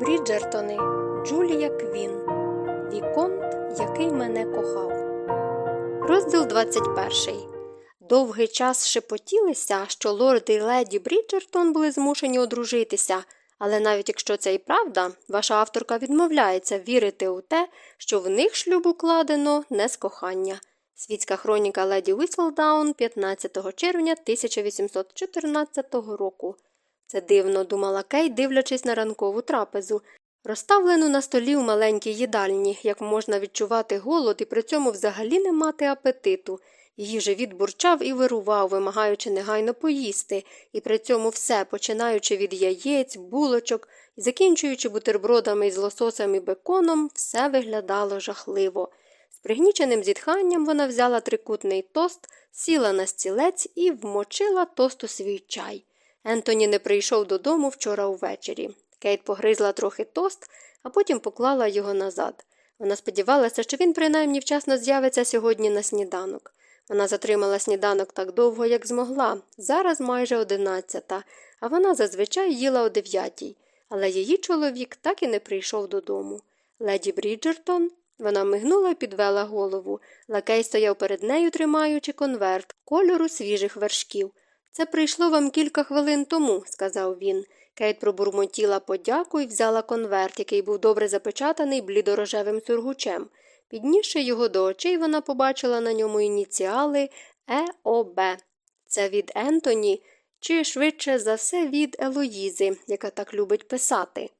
Бріджертони Джулія Квін Віконт, який мене кохав. Розділ 21. Довгий час шепотілися, що лорд і леді Бріджертон були змушені одружитися, але навіть якщо це і правда, ваша авторка відмовляється вірити у те, що в них шлюб укладено не з кохання. Світська хроніка леді Віселдаун 15 червня 1814 року. Це дивно, думала Кей, дивлячись на ранкову трапезу, розставлену на столі у маленькій їдальні, як можна відчувати голод і при цьому взагалі не мати апетиту. Її живіт бурчав і вирував, вимагаючи негайно поїсти, і при цьому все, починаючи від яєць, булочок закінчуючи бутербродами із лососем і беконом, все виглядало жахливо. З пригніченим зітханням вона взяла трикутний тост, сіла на стілець і вмочила тост у свій чай. Ентоні не прийшов додому вчора увечері. Кейт погризла трохи тост, а потім поклала його назад. Вона сподівалася, що він принаймні вчасно з'явиться сьогодні на сніданок. Вона затримала сніданок так довго, як змогла. Зараз майже одинадцята, а вона зазвичай їла о дев'ятій. Але її чоловік так і не прийшов додому. Леді Бріджертон. Вона мигнула і підвела голову. Лакей стояв перед нею, тримаючи конверт кольору свіжих вершків. Це прийшло вам кілька хвилин тому, сказав він. Кейт пробурмотіла подяку і взяла конверт, який був добре запечатаний блідорожевим сургучем. Піднісши його до очей, вона побачила на ньому ініціали ЕОБ. Це від Ентоні, чи швидше за все від Елоїзи, яка так любить писати.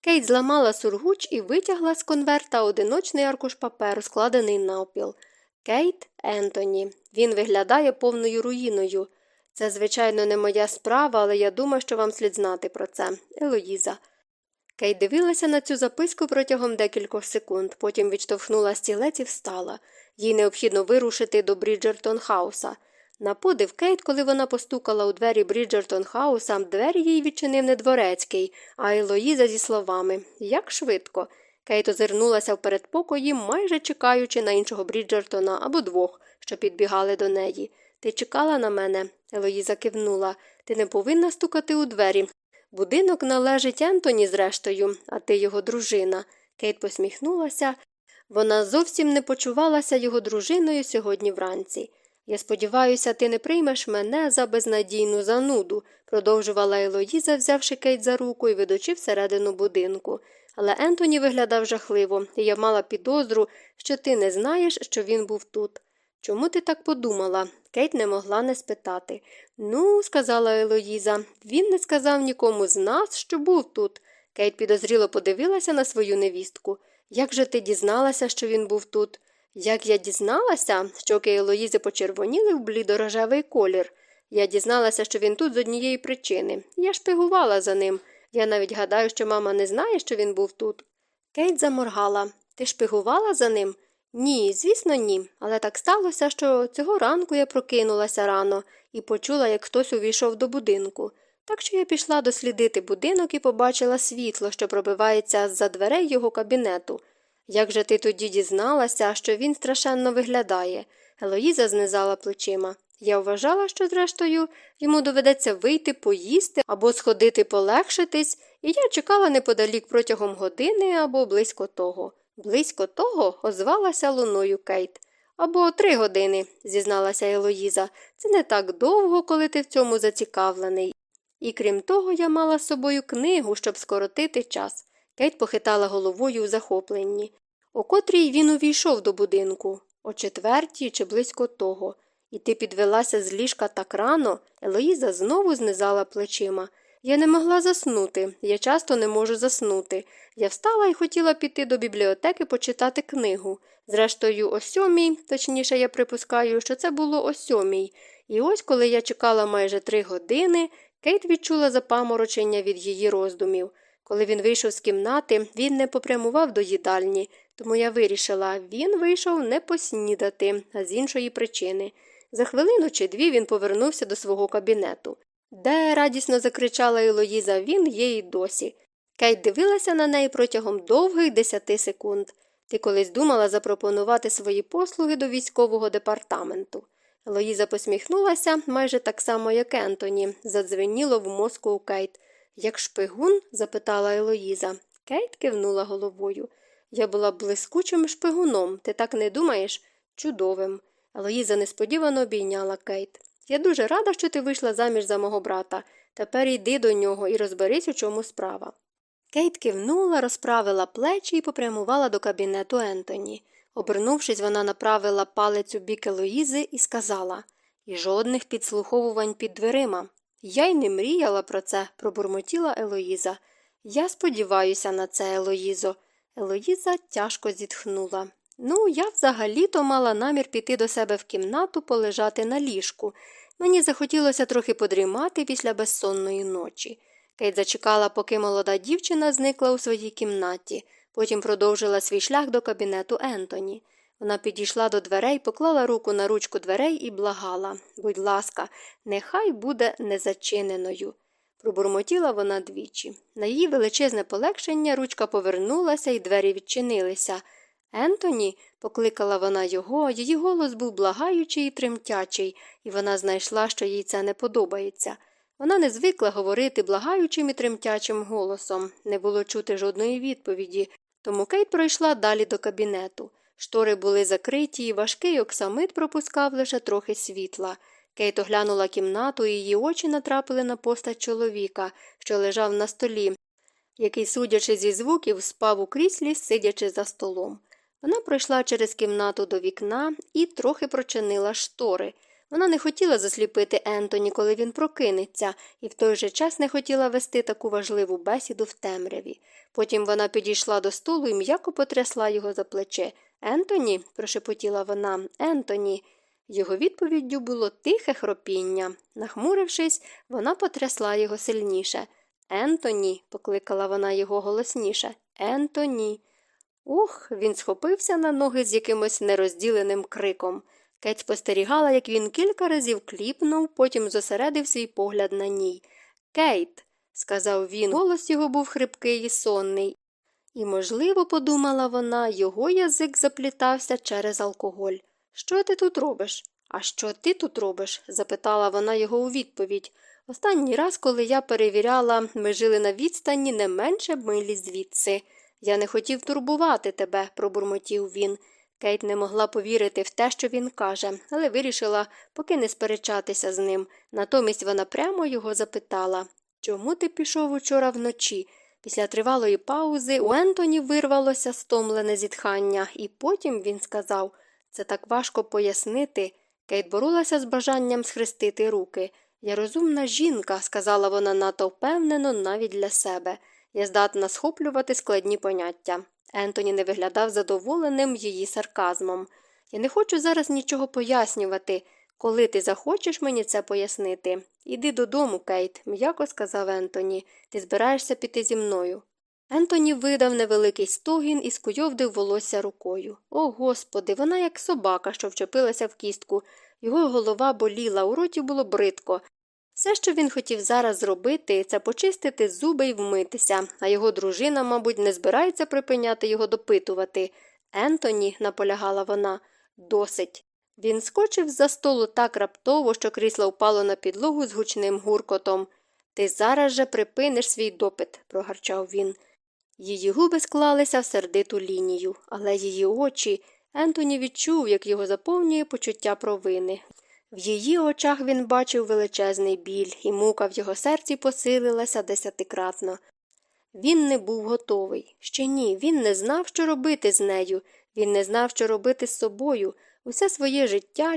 Кейт зламала сургуч і витягла з конверта одиночний аркуш паперу, складений навпіл. Кейт Ентоні. Він виглядає повною руїною. Це, звичайно, не моя справа, але я думаю, що вам слід знати про це. Елоїза. Кей дивилася на цю записку протягом декількох секунд, потім відштовхнула стілець і встала. Їй необхідно вирушити до Бріджертон Хауса. На подив Кейт, коли вона постукала у двері Бріджертон Хауса, двері їй відчинив не дворецький, а Елоїза зі словами Як швидко. Кейт озирнулася в передпокої, майже чекаючи на іншого Бріджертона або двох, що підбігали до неї. Ти чекала на мене? Елоїза кивнула. Ти не повинна стукати у двері. Будинок належить Ентоні, зрештою, а ти його дружина. Кейт посміхнулася. Вона зовсім не почувалася його дружиною сьогодні вранці. Я сподіваюся, ти не приймеш мене за безнадійну зануду, продовжувала Елоїза, взявши Кейт за руку і ведучи всередину будинку. Але Ентоні виглядав жахливо, і я мала підозру, що ти не знаєш, що він був тут. Чому ти так подумала? Кейт не могла не спитати. Ну, сказала Елоїза, він не сказав нікому з нас, що був тут. Кейт підозріло подивилася на свою невістку. Як же ти дізналася, що він був тут? Як я дізналася, щоки Елоїзи почервоніли в блідорожевий колір. Я дізналася, що він тут з однієї причини. Я шпигувала за ним. Я навіть гадаю, що мама не знає, що він був тут. Кейт заморгала. Ти шпигувала за ним? Ні, звісно, ні. Але так сталося, що цього ранку я прокинулася рано і почула, як хтось увійшов до будинку. Так що я пішла дослідити будинок і побачила світло, що пробивається з за дверей його кабінету. Як же ти тоді дізналася, що він страшенно виглядає? Елоїза знизала плечима. Я вважала, що, зрештою, йому доведеться вийти, поїсти або сходити полегшитись, і я чекала неподалік протягом години або близько того. Близько того озвалася луною Кейт. Або три години, зізналася Елоїза. Це не так довго, коли ти в цьому зацікавлений. І крім того, я мала з собою книгу, щоб скоротити час. Кейт похитала головою у захопленні. О котрій він увійшов до будинку, о четвертій чи близько того. І ти підвелася з ліжка так рано, Елоїза знову знизала плечима. Я не могла заснути, я часто не можу заснути. Я встала і хотіла піти до бібліотеки почитати книгу. Зрештою, о сьомій, точніше, я припускаю, що це було о сьомій. І ось, коли я чекала майже три години, Кейт відчула запаморочення від її роздумів. Коли він вийшов з кімнати, він не попрямував до їдальні, тому я вирішила, він вийшов не поснідати, а з іншої причини. За хвилину чи дві він повернувся до свого кабінету. Де радісно закричала Елоїза, він є й досі. Кейт дивилася на неї протягом довгих десяти секунд. Ти колись думала запропонувати свої послуги до військового департаменту. Елоїза посміхнулася майже так само, як Ентоні, задзвеніло в мозку у Кейт. Як шпигун? запитала Елоїза. Кейт кивнула головою. Я була блискучим шпигуном, ти так не думаєш? Чудовим. Елоїза несподівано обійняла Кейт. Я дуже рада, що ти вийшла заміж за мого брата. Тепер йди до нього і розберись, у чому справа. Кейт кивнула, розправила плечі і попрямувала до кабінету Ентоні. Обернувшись, вона направила палець у бік Елоїзи і сказала І жодних підслуховувань під дверима. Я й не мріяла про це, пробурмотіла Елоїза. Я сподіваюся на це, Елоїзо. Елоїза тяжко зітхнула. Ну, я взагалі-то мала намір піти до себе в кімнату полежати на ліжку. Мені захотілося трохи подрімати після безсонної ночі. Кейт зачекала, поки молода дівчина зникла у своїй кімнаті, потім продовжила свій шлях до кабінету Ентоні. Вона підійшла до дверей, поклала руку на ручку дверей і благала будь ласка, нехай буде незачиненою. Пробурмотіла вона двічі. На її величезне полегшення ручка повернулася і двері відчинилися. Ентоні, покликала вона його, її голос був благаючий і тремтячий, і вона знайшла, що їй це не подобається. Вона не звикла говорити благаючим і тремтячим голосом, не було чути жодної відповіді, тому Кейт пройшла далі до кабінету. Штори були закриті, і важкий оксамит пропускав лише трохи світла. Кейт оглянула кімнату, і її очі натрапили на постать чоловіка, що лежав на столі, який, судячи зі звуків, спав у кріслі, сидячи за столом. Вона пройшла через кімнату до вікна і трохи прочинила штори. Вона не хотіла засліпити Ентоні, коли він прокинеться, і в той же час не хотіла вести таку важливу бесіду в темряві. Потім вона підійшла до столу і м'яко потрясла його за плече. Ентоні, прошепотіла вона, Ентоні. Його відповіддю було тихе хропіння. Нахмурившись, вона потрясла його сильніше. Ентоні, покликала вона його голосніше. Ентоні. Ух, він схопився на ноги з якимось нерозділеним криком. Кеть спостерігала, як він кілька разів кліпнув, потім зосередив свій погляд на ній. Кейт, сказав він, голос його був хрипкий і сонний. І, можливо, подумала вона, його язик заплітався через алкоголь. Що ти тут робиш? А що ти тут робиш? запитала вона його у відповідь. Останній раз, коли я перевіряла, ми жили на відстані не менше милі звідси. Я не хотів турбувати тебе, пробурмотів він. Кейт не могла повірити в те, що він каже, але вирішила поки не сперечатися з ним. Натомість вона прямо його запитала Чому ти пішов учора вночі? Після тривалої паузи у Ентоні вирвалося стомлене зітхання, і потім він сказав це так важко пояснити. Кейт боролася з бажанням схрестити руки. Я розумна жінка, сказала вона надто впевнено навіть для себе. Я здатна схоплювати складні поняття. Ентоні не виглядав задоволеним її сарказмом. Я не хочу зараз нічого пояснювати. Коли ти захочеш мені це пояснити, іди додому, Кейт, м'яко сказав Ентоні. Ти збираєшся піти зі мною. Ентоні видав невеликий стогін і скуйовдив волосся рукою. О, господи, вона як собака, що вчепилася в кістку. Його голова боліла, у роті було бридко. Все, що він хотів зараз зробити, це почистити зуби і вмитися, а його дружина, мабуть, не збирається припиняти його допитувати. Ентоні, наполягала вона, досить. Він скочив за столу так раптово, що крісло впало на підлогу з гучним гуркотом. Ти зараз же припиниш свій допит, прогарчав він. Її губи склалися в сердиту лінію, але її очі Ентоні відчув, як його заповнює почуття провини. В її очах він бачив величезний біль, і мука в його серці посилилася десятикратно. Він не був готовий. Ще ні, він не знав, що робити з нею, він не знав, що робити з собою. Усе своє життя,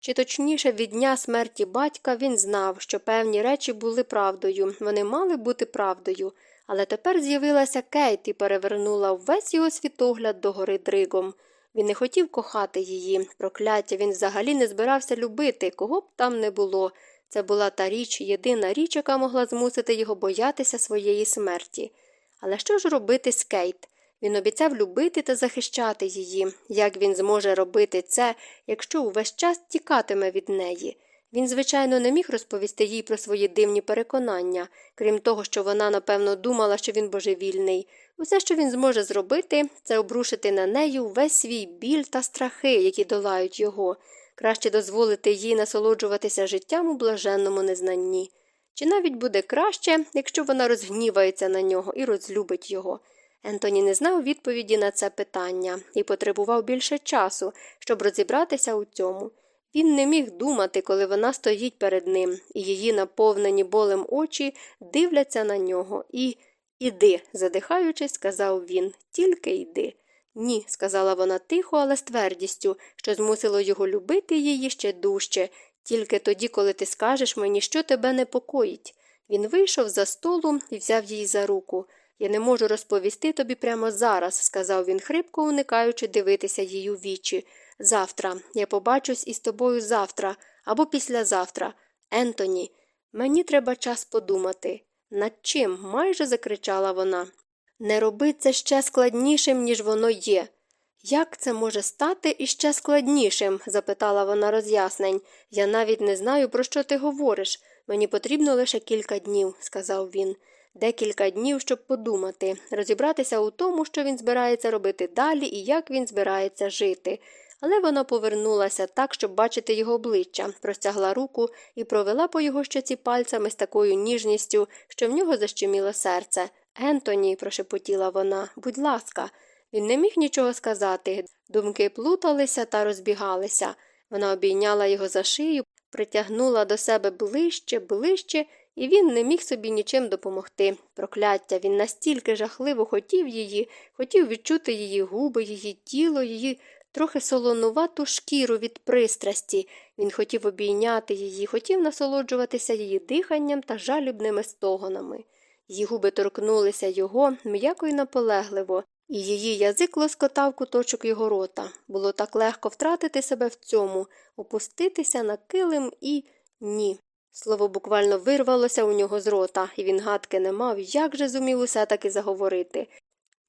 чи точніше від дня смерті батька, він знав, що певні речі були правдою, вони мали бути правдою, але тепер з'явилася Кейт і перевернула весь його світогляд до гори дригом. Він не хотів кохати її, прокляття, він взагалі не збирався любити, кого б там не було. Це була та річ, єдина річ, яка могла змусити його боятися своєї смерті. Але що ж робити з Кейт? Він обіцяв любити та захищати її. Як він зможе робити це, якщо увесь час тікатиме від неї? Він, звичайно, не міг розповісти їй про свої дивні переконання, крім того, що вона, напевно, думала, що він божевільний. Усе, що він зможе зробити, це обрушити на нею весь свій біль та страхи, які долають його, краще дозволити їй насолоджуватися життям у блаженному незнанні. Чи навіть буде краще, якщо вона розгнівається на нього і розлюбить його. Ентоні не знав відповіді на це питання і потребував більше часу, щоб розібратися у цьому. Він не міг думати, коли вона стоїть перед ним, і її наповнені болем очі дивляться на нього. І іди, задихаючись, сказав він, тільки йди. Ні, сказала вона тихо, але з твердістю, що змусило його любити її ще дужче, тільки тоді, коли ти скажеш мені, що тебе непокоїть. Він вийшов за столу і взяв її за руку. Я не можу розповісти тобі прямо зараз, сказав він, хрипко уникаючи дивитися їй у вічі. Завтра, я побачусь із тобою завтра або післязавтра. Ентоні, мені треба час подумати. Над чим? майже закричала вона. Не роби це ще складнішим, ніж воно є. Як це може стати іще складнішим? запитала вона роз'яснень. Я навіть не знаю, про що ти говориш. Мені потрібно лише кілька днів, сказав він. Декілька днів, щоб подумати, розібратися у тому, що він збирається робити далі і як він збирається жити. Але вона повернулася так, щоб бачити його обличчя, простягла руку і провела по його щоці пальцями з такою ніжністю, що в нього защеміло серце. Ентоні, прошепотіла вона, будь ласка, він не міг нічого сказати. Думки плуталися та розбігалися. Вона обійняла його за шию, притягнула до себе ближче, ближче, і він не міг собі нічим допомогти. Прокляття він настільки жахливо хотів її, хотів відчути її губи, її тіло, її трохи солонувату шкіру від пристрасті. Він хотів обійняти її, хотів насолоджуватися її диханням та жалюбними стогонами. Її губи торкнулися його м'яко й наполегливо, і її язик лоскотав куточок його рота. Було так легко втратити себе в цьому, опуститися на килим і ні. Слово буквально вирвалося у нього з рота, і він гадки не мав, як же зумів усе таки заговорити.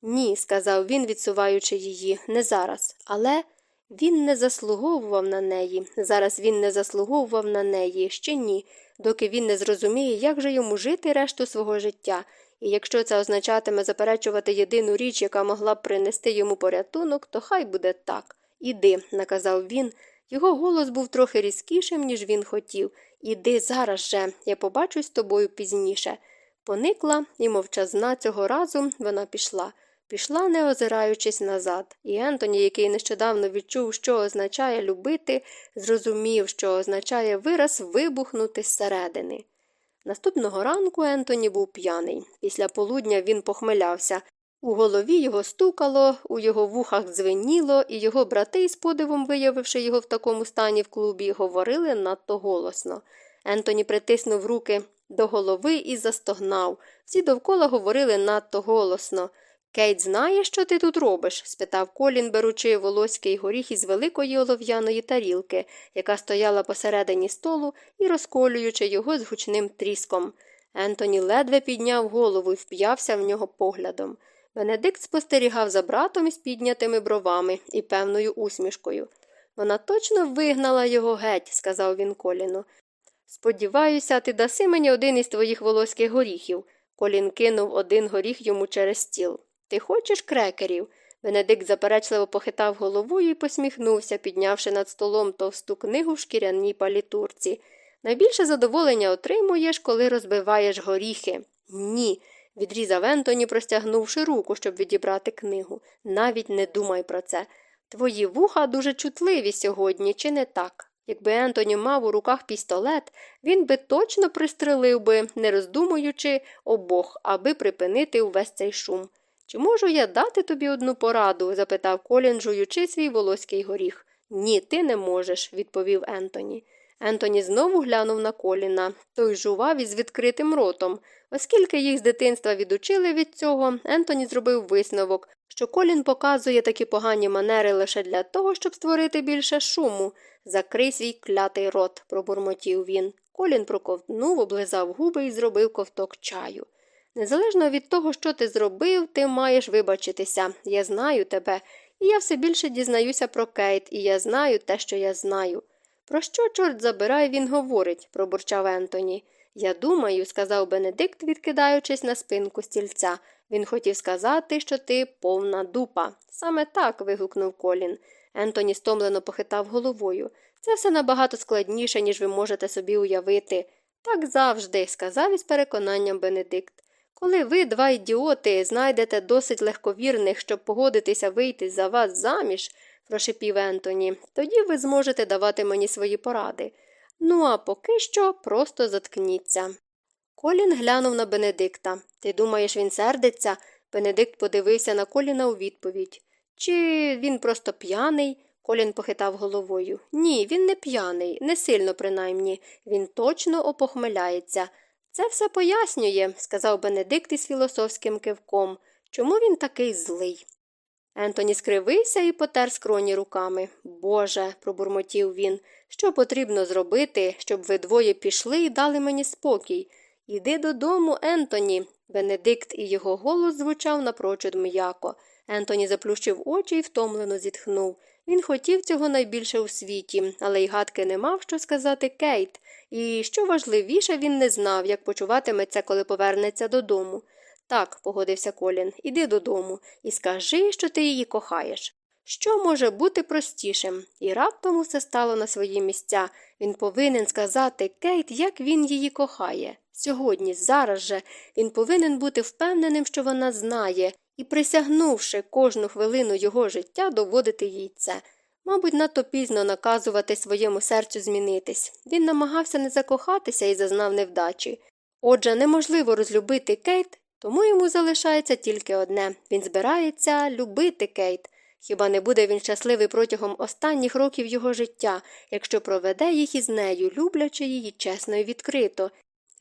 Ні, сказав він, відсуваючи її, не зараз. Але він не заслуговував на неї. Зараз він не заслуговував на неї, ще ні, доки він не зрозуміє, як же йому жити решту свого життя. І якщо це означатиме заперечувати єдину річ, яка могла б принести йому порятунок, то хай буде так. Іди, наказав він. Його голос був трохи різкішим, ніж він хотів. Іди зараз же, я побачусь з тобою пізніше. Поникла і мовчазна цього разу вона пішла. Пішла, не озираючись назад, і Ентоні, який нещодавно відчув, що означає любити, зрозумів, що означає вираз вибухнути зсередини. Наступного ранку Ентоні був п'яний. Після полудня він похмелявся. У голові його стукало, у його вухах дзвеніло, і його брати, з подивом виявивши його в такому стані в клубі, говорили надто голосно. Ентоні притиснув руки до голови і застогнав. Всі довкола говорили надто голосно. Кейт знає, що ти тут робиш? спитав Колін, беручи волоський горіх із великої олов'яної тарілки, яка стояла посередині столу і розколюючи його з гучним тріском. Ентоні ледве підняв голову і вп'явся в нього поглядом. Бенедикт спостерігав за братом із піднятими бровами і певною усмішкою. Вона точно вигнала його геть, сказав він Коліну. Сподіваюся, ти даси мені один із твоїх волоських горіхів. Колін кинув один горіх йому через стіл. Ти хочеш крекерів? Бенедикт заперечливо похитав головою і посміхнувся, піднявши над столом товсту книгу в шкіряній палітурці. Найбільше задоволення отримуєш, коли розбиваєш горіхи. Ні, відрізав Ентоні, простягнувши руку, щоб відібрати книгу. Навіть не думай про це. Твої вуха дуже чутливі сьогодні, чи не так? Якби Ентоні мав у руках пістолет, він би точно пристрелив би, не роздумуючи обох, аби припинити увесь цей шум. Чи можу я дати тобі одну пораду? запитав Колін, жуючи свій волоський горіх. Ні, ти не можеш, відповів Ентоні. Ентоні знову глянув на коліна. Той жував із відкритим ротом. Оскільки їх з дитинства відучили від цього, Ентоні зробив висновок, що Колін показує такі погані манери лише для того, щоб створити більше шуму. Закрий свій клятий рот, пробурмотів він. Колін проковтнув, облизав губи і зробив ковток чаю. Незалежно від того, що ти зробив, ти маєш вибачитися. Я знаю тебе, і я все більше дізнаюся про Кейт, і я знаю те, що я знаю. Про що, чорт забирай, він говорить, пробурчав Ентоні. Я думаю, сказав Бенедикт, відкидаючись на спинку стільця. Він хотів сказати, що ти повна дупа. Саме так. вигукнув Колін. Ентоні стомлено похитав головою. Це все набагато складніше, ніж ви можете собі уявити. Так завжди, сказав із переконанням Бенедикт. Коли ви, два ідіоти, знайдете досить легковірних, щоб погодитися вийти за вас заміж, прошепів Ентоні, тоді ви зможете давати мені свої поради. Ну а поки що просто заткніться. Колін глянув на Бенедикта. Ти думаєш, він сердиться? Бенедикт подивився на Коліна у відповідь. Чи він просто п'яний? Колін похитав головою. Ні, він не п'яний, не сильно принаймні. Він точно опохмеляється. Це все пояснює, сказав Бенедикт із філософським кивком. Чому він такий злий? Ентоні скривився і потер скроні руками. Боже, пробурмотів він, що потрібно зробити, щоб ви двоє пішли і дали мені спокій. Іди додому, Ентоні. Бенедикт і його голос звучав напрочуд м'яко. Ентоні заплющив очі і втомлено зітхнув. Він хотів цього найбільше у світі, але й гадки не мав що сказати Кейт, і, що важливіше, він не знав, як почуватиметься, коли повернеться додому. Так, погодився Колін, іди додому і скажи, що ти її кохаєш. Що може бути простішим? І раптом усе стало на свої місця. Він повинен сказати Кейт, як він її кохає. Сьогодні, зараз же, він повинен бути впевненим, що вона знає, і, присягнувши кожну хвилину його життя, доводити їй це. Мабуть, надто пізно наказувати своєму серцю змінитись. Він намагався не закохатися і зазнав невдачі. Отже, неможливо розлюбити Кейт, тому йому залишається тільки одне він збирається любити Кейт. Хіба не буде він щасливий протягом останніх років його життя, якщо проведе їх із нею, люблячи її чесно і відкрито.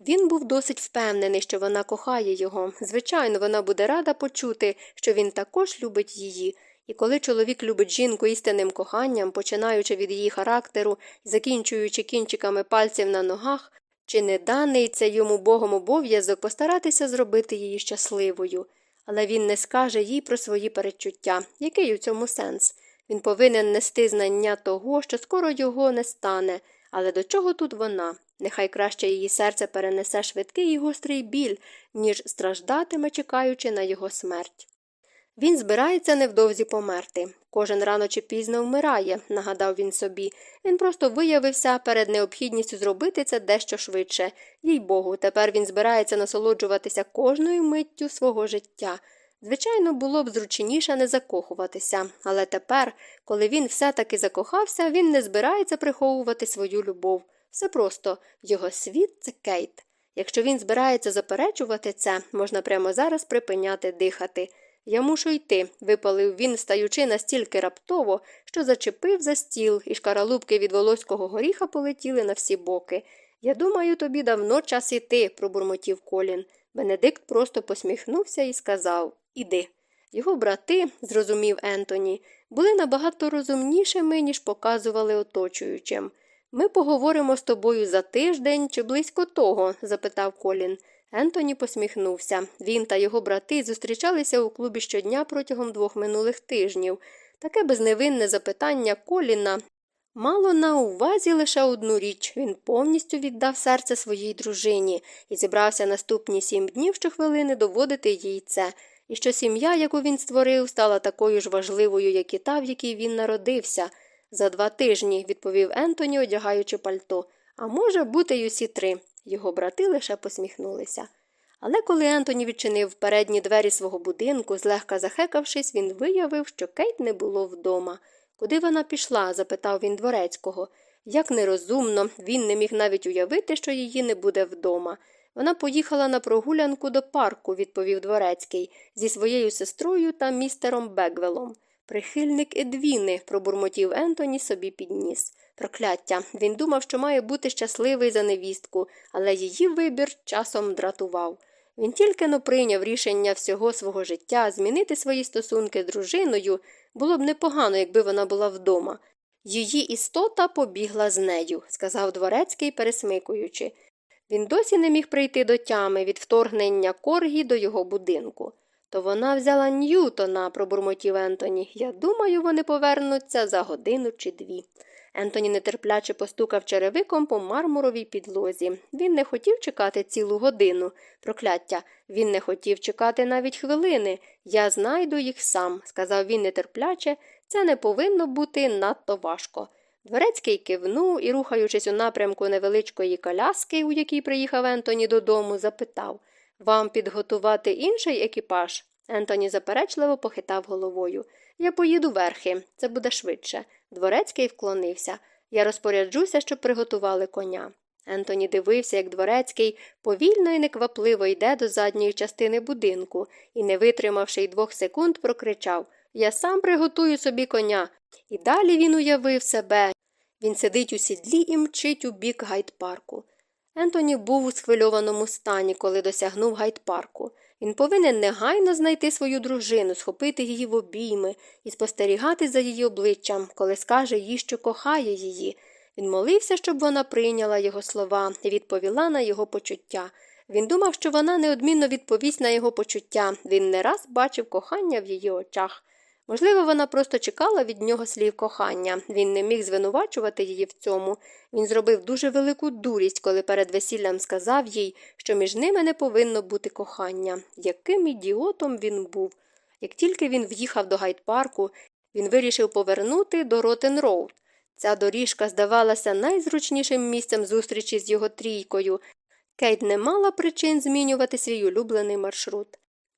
Він був досить впевнений, що вона кохає його. Звичайно, вона буде рада почути, що він також любить її. І коли чоловік любить жінку істинним коханням, починаючи від її характеру закінчуючи кінчиками пальців на ногах, чи не даний це йому богом обов'язок постаратися зробити її щасливою. Але він не скаже їй про свої перечуття, який у цьому сенс. Він повинен нести знання того, що скоро його не стане, але до чого тут вона? Нехай краще її серце перенесе швидкий і гострий біль, ніж страждатиме, чекаючи на його смерть. Він збирається невдовзі померти. Кожен рано чи пізно вмирає, нагадав він собі. Він просто виявився перед необхідністю зробити це дещо швидше. Їй богу, тепер він збирається насолоджуватися кожною миттю свого життя. Звичайно, було б зручніше не закохуватися, але тепер, коли він все таки закохався, він не збирається приховувати свою любов. Все просто його світ це Кейт. Якщо він збирається заперечувати це, можна прямо зараз припиняти дихати. Я мушу йти, випалив він, стаючи настільки раптово, що зачепив за стіл, і шкаралупки від волоського горіха полетіли на всі боки. Я думаю, тобі давно час іти, пробурмотів Колін. Бенедикт просто посміхнувся і сказав Іди. Його брати, зрозумів Ентоні, були набагато розумнішими, ніж показували оточуючим. Ми поговоримо з тобою за тиждень чи близько того? запитав Колін. Ентоні посміхнувся. Він та його брати зустрічалися у клубі щодня протягом двох минулих тижнів. Таке безневинне запитання Коліна мало на увазі лише одну річ він повністю віддав серце своїй дружині і зібрався наступні сім днів щохвилини доводити їй це, і що сім'я, яку він створив, стала такою ж важливою, як і та, в якій він народився. За два тижні, відповів Ентоні, одягаючи пальто, а може бути й усі три. Його брати лише посміхнулися. Але коли Ентоні відчинив передні двері свого будинку, злегка захекавшись, він виявив, що Кейт не було вдома. Куди вона пішла? запитав він дворецького. Як нерозумно, він не міг навіть уявити, що її не буде вдома. Вона поїхала на прогулянку до парку, відповів дворецький, зі своєю сестрою та містером Беквелом. Прихильник Едвіни, пробурмотів Ентоні собі підніс. Прокляття. Він думав, що має бути щасливий за невістку, але її вибір часом дратував. Він тільки но прийняв рішення всього свого життя змінити свої стосунки з дружиною було б непогано, якби вона була вдома. Її істота побігла з нею, сказав дворецький, пересмикуючи. Він досі не міг прийти до тями від вторгнення коргі до його будинку. То вона взяла Ньютона, пробурмотів Ентоні. Я думаю, вони повернуться за годину чи дві. Ентоні нетерпляче постукав черевиком по мармуровій підлозі. Він не хотів чекати цілу годину. Прокляття, він не хотів чекати навіть хвилини. Я знайду їх сам, сказав він нетерпляче, це не повинно бути надто важко. Дворецький кивнув і, рухаючись у напрямку невеличкої коляски, у якій приїхав Ентоні додому, запитав Вам підготувати інший екіпаж? Ентоні заперечливо похитав головою. Я поїду верхи, це буде швидше. Дворецький вклонився. Я розпоряджуся, щоб приготували коня. Ентоні дивився, як дворецький повільно і неквапливо йде до задньої частини будинку і, не витримавши й двох секунд, прокричав Я сам приготую собі коня. І далі він уявив себе. Він сидить у сідлі і мчить у бік гайд-парку. Ентоні був у схвильованому стані, коли досягнув гайд-парку. Він повинен негайно знайти свою дружину, схопити її в обійми і спостерігати за її обличчям, коли скаже їй, що кохає її. Він молився, щоб вона прийняла його слова і відповіла на його почуття. Він думав, що вона неодмінно відповість на його почуття. Він не раз бачив кохання в її очах. Можливо, вона просто чекала від нього слів кохання. Він не міг звинувачувати її в цьому. Він зробив дуже велику дурість, коли перед весіллям сказав їй, що між ними не повинно бути кохання. Яким ідіотом він був. Як тільки він в'їхав до Гайд-парку, він вирішив повернути до Ротен Роуд. Ця доріжка здавалася найзручнішим місцем зустрічі з його трійкою. Кейт не мала причин змінювати свій улюблений маршрут.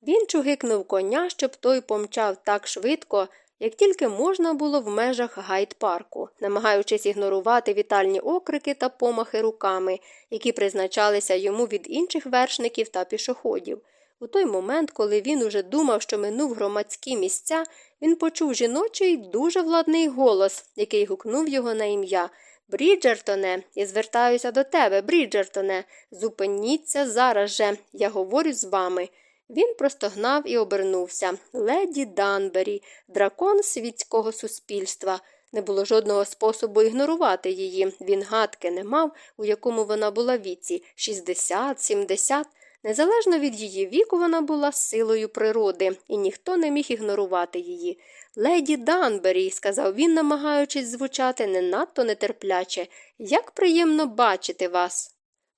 Він чугикнув коня, щоб той помчав так швидко, як тільки можна було в межах гайд-парку, намагаючись ігнорувати вітальні окрики та помахи руками, які призначалися йому від інших вершників та пішоходів. У той момент, коли він уже думав, що минув громадські місця, він почув жіночий дуже владний голос, який гукнув його на ім'я. Бріджертоне, я звертаюся до тебе, Бріджертоне, зупиніться зараз же, я говорю з вами. Він простогнав і обернувся. Леді Данбері, дракон світського суспільства. Не було жодного способу ігнорувати її. Він гадки не мав, у якому вона була віці 60, 70. Незалежно від її віку, вона була силою природи, і ніхто не міг ігнорувати її. Леді Данбері, сказав він, намагаючись звучати не надто нетерпляче, як приємно бачити вас.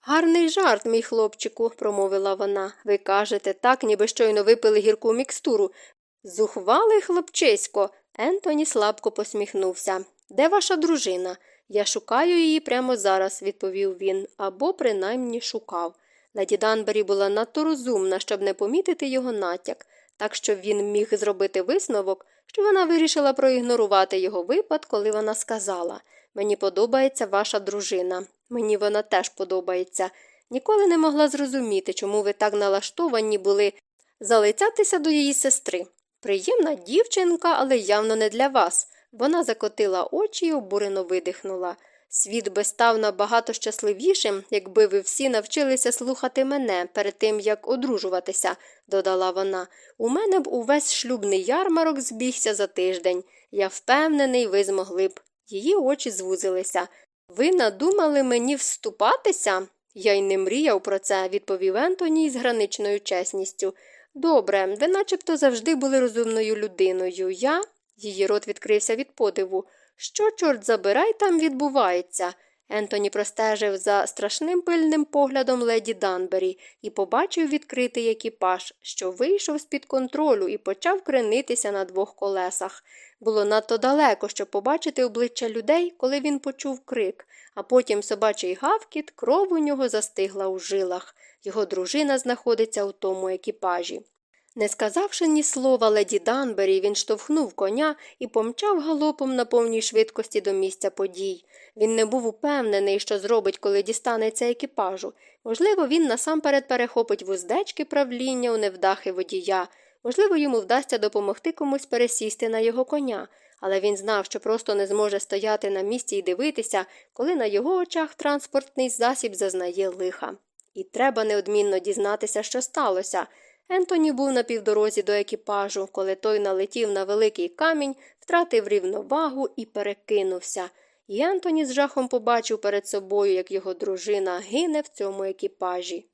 Гарний жарт, мій хлопчику, промовила вона. Ви кажете так, ніби щойно випили гірку мікстуру. Зухвалий хлопчисько. Ентоні слабко посміхнувся. Де ваша дружина? Я шукаю її прямо зараз, відповів він, або принаймні шукав. Леді Данбері була надто розумна, щоб не помітити його натяк, так що він міг зробити висновок, що вона вирішила проігнорувати його випад, коли вона сказала Мені подобається ваша дружина. Мені вона теж подобається. Ніколи не могла зрозуміти, чому ви так налаштовані були залицятися до її сестри. Приємна дівчинка, але явно не для вас. Вона закотила очі і обурено видихнула. Світ би став набагато щасливішим, якби ви всі навчилися слухати мене перед тим, як одружуватися, додала вона. У мене б увесь шлюбний ярмарок збігся за тиждень. Я впевнений, ви змогли б. Її очі звузилися. Ви надумали мені вступатися? Я й не мріяв про це, відповів Ентоні з граничною чесністю. Добре, ви начебто завжди були розумною людиною. Я. Її рот відкрився від подиву. Що, чорт забирай, там відбувається? Ентоні простежив за страшним пильним поглядом леді Данбері і побачив відкритий екіпаж, що вийшов з під контролю і почав кренитися на двох колесах. Було надто далеко, щоб побачити обличчя людей, коли він почув крик, а потім собачий гавкіт, кров у нього застигла у жилах. Його дружина знаходиться у тому екіпажі. Не сказавши ні слова леді Данбері, він штовхнув коня і помчав галопом на повній швидкості до місця подій. Він не був упевнений, що зробить, коли дістанеться екіпажу. Можливо, він насамперед перехопить вуздечки правління у невдахи водія. Можливо, йому вдасться допомогти комусь пересісти на його коня, але він знав, що просто не зможе стояти на місці і дивитися, коли на його очах транспортний засіб зазнає лиха. І треба неодмінно дізнатися, що сталося. Ентоні був на півдорозі до екіпажу, коли той налетів на великий камінь, втратив рівновагу і перекинувся. І Ентоні з жахом побачив перед собою, як його дружина гине в цьому екіпажі.